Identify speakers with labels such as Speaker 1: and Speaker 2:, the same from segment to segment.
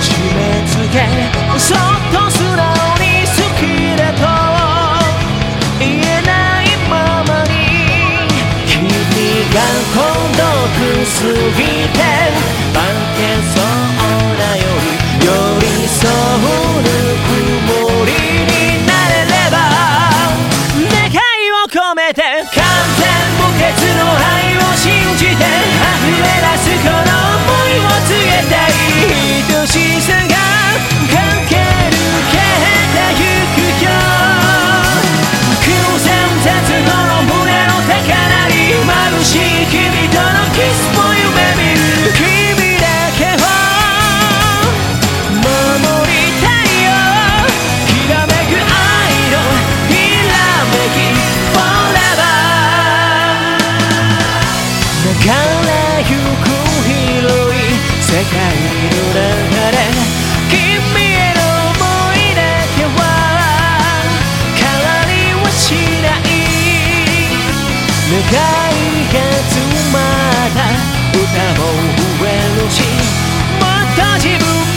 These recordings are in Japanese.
Speaker 1: 締め付けそっと素直に好きだと言えないままに君が孤独すぎて番犬また歌も増えるしまた自分も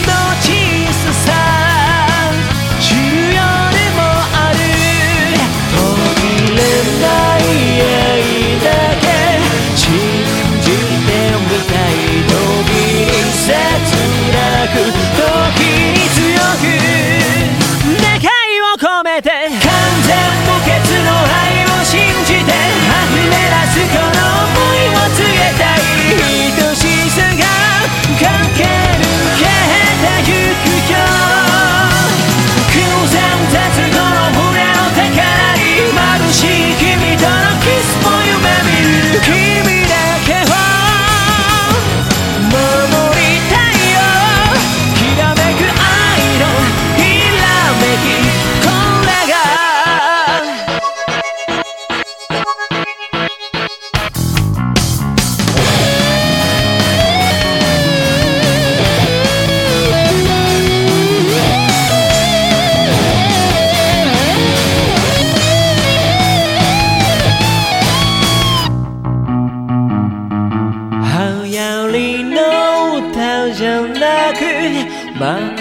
Speaker 1: りの歌じゃなく